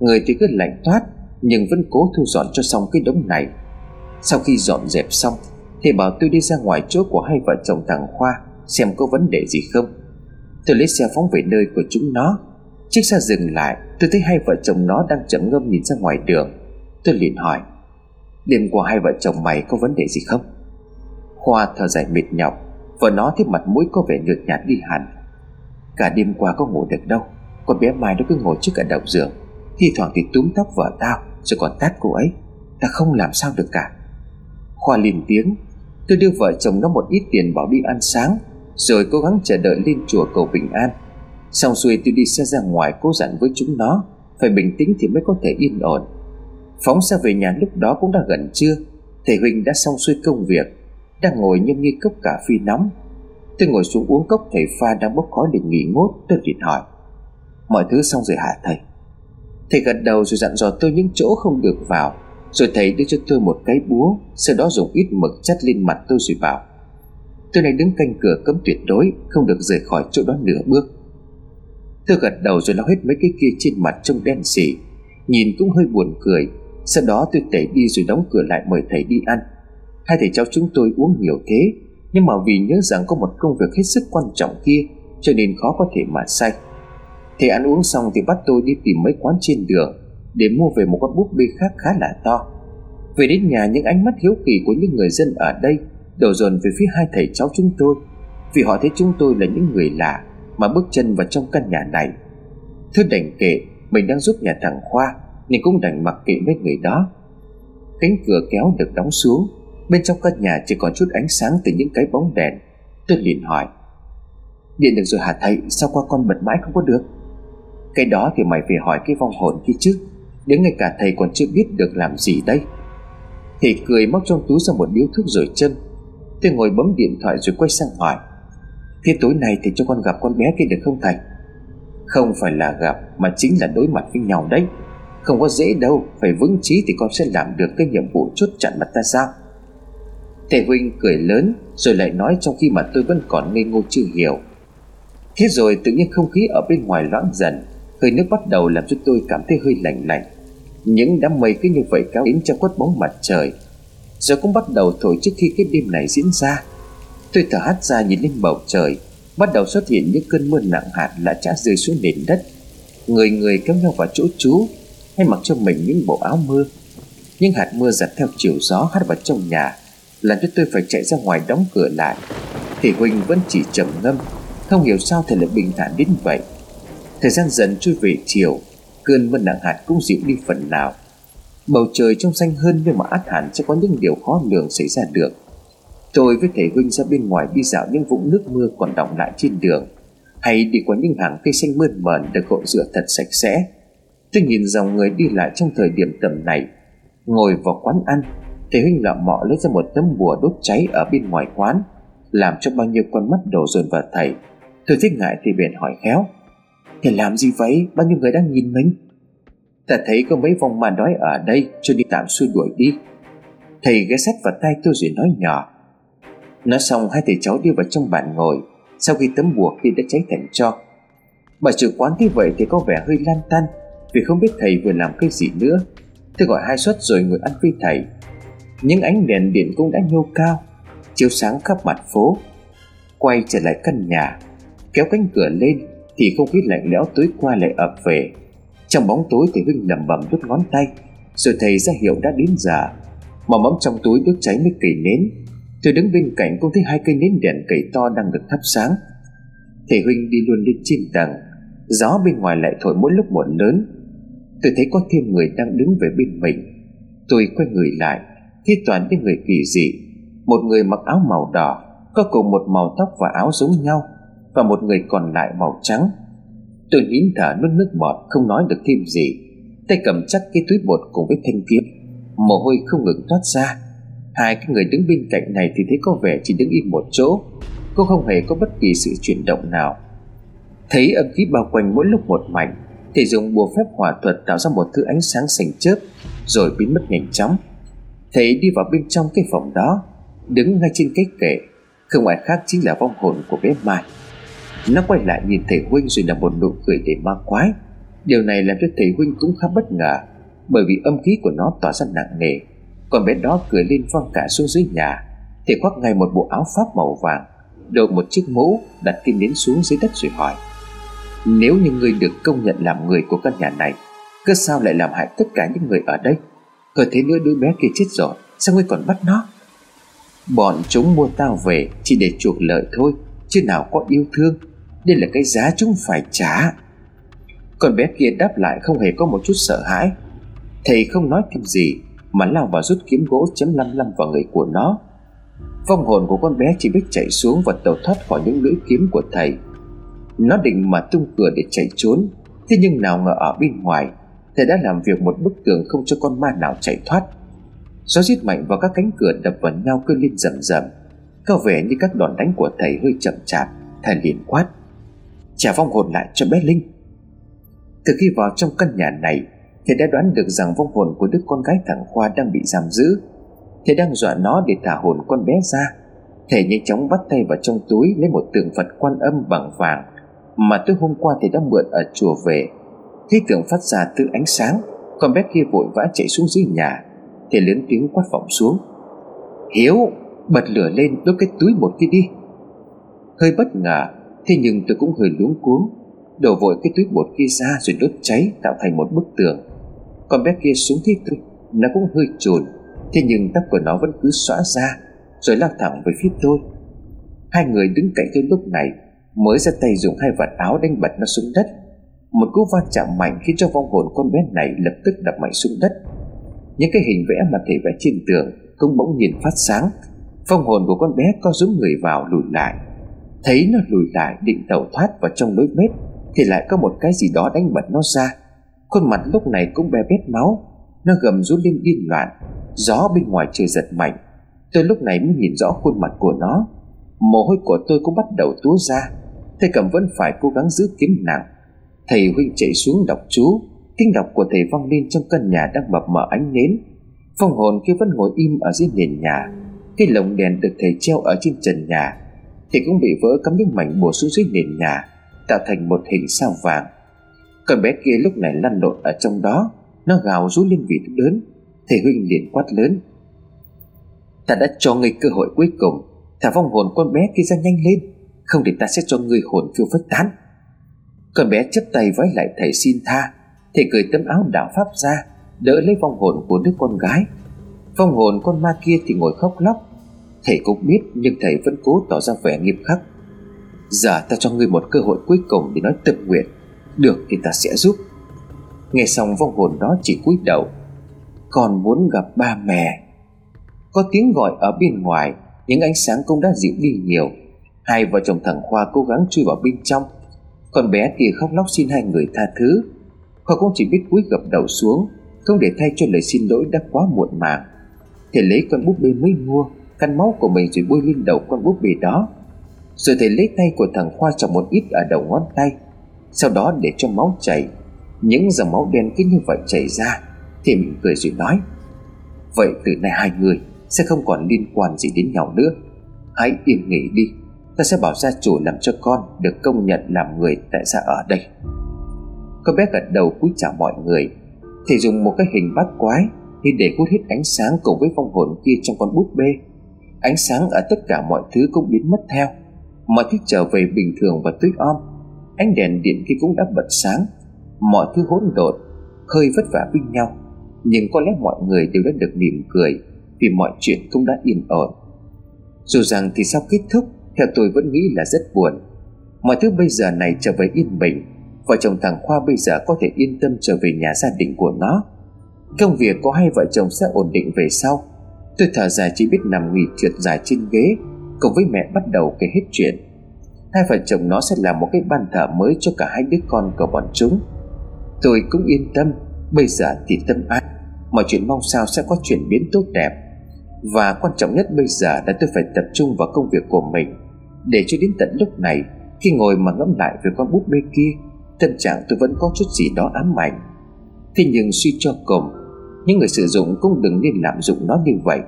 Người thì cứ lạnh toát, Nhưng vẫn cố thu dọn cho xong cái đống này. Sau khi dọn dẹp xong, Thì bảo tôi đi ra ngoài chỗ của hai vợ chồng thằng Khoa, Xem có vấn đề gì không. Tôi lấy xe phóng về nơi của chúng nó. Chiếc xe dừng lại, Tôi thấy hai vợ chồng nó đang chậm ngâm nhìn ra ngoài đường. Tôi liền hỏi, Đêm qua hai vợ chồng mày có vấn đề gì không? Khoa thở dài mệt nhọc Vợ nó thấy mặt mũi có vẻ nhợt nhạt đi hẳn. Cả đêm qua có ngủ được đâu, Con bé Mai nó cứ ngồi trước cả đầu giường. Thi thoảng thì túm tóc vợ tao, Rồi còn tát cô ấy. Ta không làm sao được cả. Khoa liền tiếng, Tôi đưa vợ chồng nó một ít tiền bảo đi ăn sáng, Rồi cố gắng chờ đợi lên chùa cầu bình an. Xong xuôi tôi đi xe ra ngoài cố dặn với chúng nó, Phải bình tĩnh thì mới có thể yên ổn. Phóng xe về nhà lúc đó cũng đã gần trưa, Thầy Huynh đã xong xuôi công việc. Đang ngồi nhâm nhi cốc cà phê nóng. Tôi ngồi xuống uống cốc thầy pha đang bốc khói để nghỉ ngốt, Tôi liền hỏi, Mọi thứ xong rồi hả thầy? Thầy gật đầu rồi dặn dò tôi những chỗ không được vào. Rồi thầy đưa cho tôi một cái búa, Sau đó dùng ít mực chắt lên mặt tôi rồi bảo, Tôi này đứng canh cửa cấm tuyệt đối, Không được rời khỏi chỗ đó nửa bước. Tôi gật đầu rồi lau hết mấy cái kia trên mặt trông đen xỉ Nhìn cũng hơi buồn cười. Sau đó tôi tẩy đi rồi đóng cửa lại mời thầy đi ăn. Hai thầy cháu chúng tôi uống nhiều thế, Nhưng mà vì nhớ rằng có một công việc hết sức quan trọng kia, Cho nên khó có thể mà say. Thầy ăn uống xong thì bắt tôi đi tìm mấy quán trên đường, Để mua về một con búp bê khác khá là to. Về đến nhà, những ánh mắt hiếu kỳ của những người dân ở đây Đổ dồn về phía hai thầy cháu chúng tôi, Vì họ thấy chúng tôi là những người lạ Mà bước chân vào trong căn nhà này. Thứ đành kệ Mình đang giúp nhà thằng Khoa, Nên cũng đành mặc kệ mấy người đó. Cánh cửa kéo được đóng xuống. Bên trong căn nhà chỉ còn chút ánh sáng từ những cái bóng đèn. Tôi liền hỏi, Điện được rồi hả thầy? Sao qua con bật mãi không có được? Cái đó thì mày phải hỏi cái vong hồn kia chứ Đến ngay cả thầy còn chưa biết được làm gì đây. Thì cười móc trong túi ra một điếu thuốc rồi chân. Tôi ngồi bấm điện thoại rồi quay sang hỏi, Thế tối nay thì cho con gặp con bé kia được không thầy? Không phải là gặp, Mà chính là đối mặt với nhau đấy. Không có dễ đâu, Phải vững trí thì con sẽ làm được cái nhiệm vụ chốt chặn mặt ta sao Thầy Huynh cười lớn, Rồi lại nói trong khi mà tôi vẫn còn ngây ngô chưa hiểu. Thế rồi tự nhiên không khí ở bên ngoài loãng dần, Hơi nước bắt đầu làm cho tôi cảm thấy hơi lạnh lạnh. Những đám mây cứ như vậy kéo đến trong quất bóng mặt trời. Giờ cũng bắt đầu thổi trước khi cái đêm này diễn ra. Tôi thở hắt ra nhìn lên bầu trời, Bắt đầu xuất hiện những cơn mưa nặng hạt lạ chã rơi xuống nền đất. Người người kéo nhau vào chỗ trú, Hay mặc cho mình những bộ áo mưa. Những hạt mưa giặt theo chiều gió hắt vào trong nhà. Làm cho tôi phải chạy ra ngoài đóng cửa lại. Thì Huỳnh vẫn chỉ trầm ngâm, Không hiểu sao thầy lại bình thản đến vậy. Thời gian dần trôi về chiều, Cơn mưa nặng hạt cũng dịu đi phần nào. Bầu trời trong xanh hơn nhưng mà át hẳn sẽ có những điều khó lường xảy ra được. Tôi với thầy Huynh ra bên ngoài đi dạo những vũng nước mưa còn đọng lại trên đường, Hay đi qua những hàng cây xanh mơn mởn được gội rửa thật sạch sẽ. Tôi nhìn dòng người đi lại trong thời điểm tầm này, Ngồi vào quán ăn Thầy Huynh lọ mọ lấy ra một tấm bùa đốt cháy ở bên ngoài quán, Làm cho bao nhiêu con mắt đổ dồn vào thầy. Tôi thích ngại thì bèn hỏi khéo, Thầy làm gì vậy? Bao nhiêu người đang nhìn mình? Ta thấy có mấy vòng màn đói ở đây, Cho đi tạm xua đuổi đi. Thầy ghé sát vào tay tôi rồi nói nhỏ, Nói xong hai thầy cháu đi vào trong bàn ngồi, Sau khi tấm bùa kia đã cháy thành cho. Bà chủ quán thấy vậy thì có vẻ hơi lan tan, Vì không biết thầy vừa làm cái gì nữa. Tôi gọi hai suất rồi ngồi ăn với thầy. Những ánh đèn điện cũng đã nhô cao, Chiếu sáng khắp mặt phố. Quay trở lại căn nhà, Kéo cánh cửa lên Thì không khí lạnh lẽo tối qua lại ập về. Trong bóng tối thì Huynh lầm bầm đút ngón tay, Rồi thầy ra hiệu đã đến giờ. Mò mắm trong túi đốt cháy mấy cây nến. Tôi đứng bên cạnh cũng thấy hai cây nến đèn cầy to đang được thắp sáng. Thầy Huynh đi luôn lên trên tầng, Gió bên ngoài lại thổi mỗi lúc một lớn. Tôi thấy có thêm người đang đứng về bên mình. Tôi quay người lại khi toàn những người kỳ dị. Một người mặc áo màu đỏ, Có cùng một màu tóc và áo giống nhau, Và một người còn lại màu trắng. Tôi nín thở nuốt nước bọt, Không nói được thêm gì. Tay cầm chắc cái túi bột cùng với thanh kiếm. Mồ hôi không ngừng thoát ra. Hai cái người đứng bên cạnh này thì thấy có vẻ chỉ đứng im một chỗ Cô không hề có bất kỳ sự chuyển động nào. Thấy âm khí bao quanh mỗi lúc một mạnh Thì dùng bùa phép hỏa thuật tạo ra một thứ ánh sáng sành chớp, Rồi biến mất nhanh chóng thầy đi vào bên trong cái phòng đó, Đứng ngay trên cái kệ. Không ai khác chính là vong hồn của bé Mai. Nó quay lại nhìn thầy Huynh rồi là một nụ cười để ma quái. Điều này làm cho thầy Huynh cũng khá bất ngờ, Bởi vì âm khí của nó tỏa ra nặng nề. Còn bé đó cười lên văng cả xuống dưới nhà. Thầy khoác ngay một bộ áo pháp màu vàng, Đội một chiếc mũ, đặt kim nến xuống dưới đất rồi hỏi. Nếu như người được công nhận làm người của căn nhà này, Cứ sao lại làm hại tất cả những người ở đây? Cơ thế nữa đứa bé kia chết rồi, Sao ngươi còn bắt nó? Bọn chúng mua tao về Chỉ để chuộc lợi thôi, Chứ nào có yêu thương. Đây là cái giá chúng phải trả. Còn bé kia đáp lại không hề có một chút sợ hãi. Thầy không nói thêm gì, mà lao vào rút kiếm gỗ chém lăm lăm vào người của nó. Vong hồn của con bé chỉ biết chạy xuống và tàu thoát khỏi những lưỡi kiếm của thầy. Nó định mà tung cửa để chạy trốn, thế nhưng nào ngờ ở bên ngoài thầy đã làm việc một bức tường không cho con ma nào chạy thoát. Gió giết mạnh vào các cánh cửa đập vào nhau cứ lên rầm rầm. Có vẻ như các đòn đánh của thầy hơi chậm chạp, thầy liền quát. Trả vong hồn lại cho bé linh. Từ khi vào trong căn nhà này, Thầy đã đoán được rằng vong hồn của đứa con gái thằng Khoa đang bị giam giữ. Thầy đang dọa nó để thả hồn con bé ra. Thầy nhanh chóng bắt tay vào trong túi lấy một tượng Phật quan âm bằng vàng Mà tối hôm qua thầy đã mượn ở chùa về. Khi tường phát ra từ ánh sáng, Con bé kia vội vã chạy xuống dưới nhà, Thì lớn tiếng quát vọng xuống. Hiếu, bật lửa lên đốt cái túi bột kia đi. Hơi bất ngờ, Thế nhưng tôi cũng hơi luống cuống, Đổ vội cái túi bột kia ra rồi đốt cháy, Tạo thành một bức tường. Con bé kia xuống thế tôi Nó cũng hơi trồn Thế nhưng tóc của nó vẫn cứ xóa ra, Rồi lao thẳng về phía tôi. Hai người đứng cạnh tôi lúc này, Mới ra tay dùng hai vạt áo đánh bật nó xuống đất. Một cú va chạm mạnh khiến cho vong hồn con bé này lập tức đập mạnh xuống đất. Những cái hình vẽ mà thầy vẽ trên tường Cũng bỗng nhìn phát sáng. Vong hồn của con bé co rúm người vào lùi lại. Thấy nó lùi lại, định tẩu thoát vào trong lối bếp, Thì lại có một cái gì đó đánh bật nó ra. Khuôn mặt lúc này cũng be bét máu. Nó gầm rú lên điên loạn. Gió bên ngoài trời giật mạnh. Tôi lúc này mới nhìn rõ khuôn mặt của nó. Mồ hôi của tôi cũng bắt đầu túa ra. Thầy cầm vẫn phải cố gắng giữ kiếm nặng Thầy huynh chạy xuống đọc chú. Tiếng đọc của thầy vang lên trong căn nhà đang mập mờ ánh nến. Phong hồn kia vẫn ngồi im ở dưới nền nhà. Cái lồng đèn được thầy treo ở trên trần nhà. Thì cũng bị vỡ cắm những mảnh bùa xuống dưới nền nhà, Tạo thành một hình sao vàng. Con bé kia lúc này lăn lộn ở trong đó. Nó gào rú lên vì đớn. Thầy Huynh liền quát lớn. Ta đã cho ngươi cơ hội cuối cùng. Thả vong hồn con bé kia ra nhanh lên. Không thì ta sẽ cho ngươi hồn phiêu phách tán. Con bé chấp tay vái lại thầy xin tha, Thầy cười tấm áo đạo pháp ra, Đỡ lấy vong hồn của đứa con gái. Vong hồn con ma kia thì ngồi khóc lóc. Thầy cũng biết, nhưng thầy vẫn cố tỏ ra vẻ nghiêm khắc. Giờ ta cho ngươi một cơ hội cuối cùng để nói tự nguyện. Được thì ta sẽ giúp. Nghe xong vong hồn đó chỉ cúi đầu. Còn muốn gặp ba mẹ. Có tiếng gọi ở bên ngoài, Những ánh sáng cũng đã dịu đi nhiều. Hai vợ chồng thằng Khoa cố gắng chui vào bên trong. Con bé thì khóc lóc xin hai người tha thứ. Họ cũng chỉ biết cúi gập đầu xuống, Không để thay cho lời xin lỗi đã quá muộn màng. Thầy lấy con búp bê mới mua Căn máu của mình rồi bôi lên đầu con búp bê đó. Rồi thầy lấy tay của thằng Khoa chọc một ít ở đầu ngón tay, Sau đó để cho máu chảy. Những dòng máu đen cứ như vậy chảy ra, Thì mình cười rồi nói, Vậy từ nay hai người sẽ không còn liên quan gì đến nhau nữa. Hãy yên nghỉ đi. Ta sẽ bảo gia chủ làm cho con được công nhận làm người tại gia ở đây. Con bé gật đầu cúi chào mọi người. Thì dùng một cái hình bắt quái Thì để hút hết ánh sáng cùng với phong hồn kia trong con búp bê. Ánh sáng ở tất cả mọi thứ cũng biến mất theo. Mọi thứ trở về bình thường và tối om. Ánh đèn điện kia cũng đã bật sáng. Mọi thứ hỗn độn, Hơi vất vả với nhau. Nhưng có lẽ mọi người đều đã được mỉm cười Vì mọi chuyện cũng đã yên ổn. Dù rằng thì sau kết thúc theo tôi vẫn nghĩ là rất buồn. Mọi thứ bây giờ này trở về yên bình. Vợ chồng thằng Khoa bây giờ có thể yên tâm trở về nhà gia đình của nó. Công việc có hai vợ chồng sẽ ổn định về sau. Tôi thở dài chỉ biết nằm nghỉ trượt dài trên ghế, Cùng với mẹ bắt đầu kể hết chuyện. Hai vợ chồng nó sẽ làm một cái ban thờ mới cho cả hai đứa con của bọn chúng. Tôi cũng yên tâm, Bây giờ thì tâm an. Mọi chuyện mong sao sẽ có chuyển biến tốt đẹp. Và quan trọng nhất bây giờ là tôi phải tập trung vào công việc của mình. Để cho đến tận lúc này, Khi ngồi mà ngẫm lại về con búp bê kia, Tâm trạng tôi vẫn có chút gì đó ám ảnh. Thế nhưng suy cho cùng, những người sử dụng cũng đừng nên lạm dụng nó như vậy.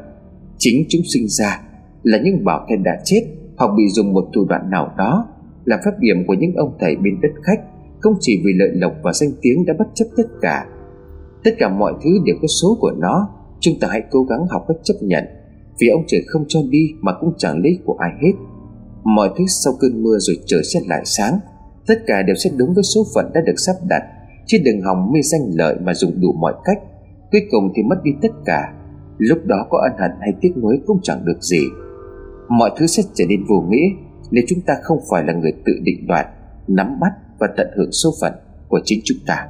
Chính chúng sinh ra là những bảo thai đã chết hoặc bị dùng một thủ đoạn nào đó, làm pháp điểm của những ông thầy bên đất khách, không chỉ vì lợi lộc và danh tiếng đã bất chấp tất cả. Tất cả mọi thứ đều có số của nó, chúng ta hãy cố gắng học cách chấp nhận. Vì ông trời không cho đi mà cũng chẳng lấy của ai hết mọi thứ sau cơn mưa rồi trời sẽ lại sáng. Tất cả đều sẽ đúng với số phận đã được sắp đặt. Chứ đừng hòng mê danh lợi mà dùng đủ mọi cách. Cuối cùng thì mất đi tất cả. Lúc đó có ân hận hay tiếc nuối cũng chẳng được gì. Mọi thứ sẽ trở nên vô nghĩa Nếu chúng ta không phải là người tự định đoạt, Nắm bắt và tận hưởng số phận của chính chúng ta.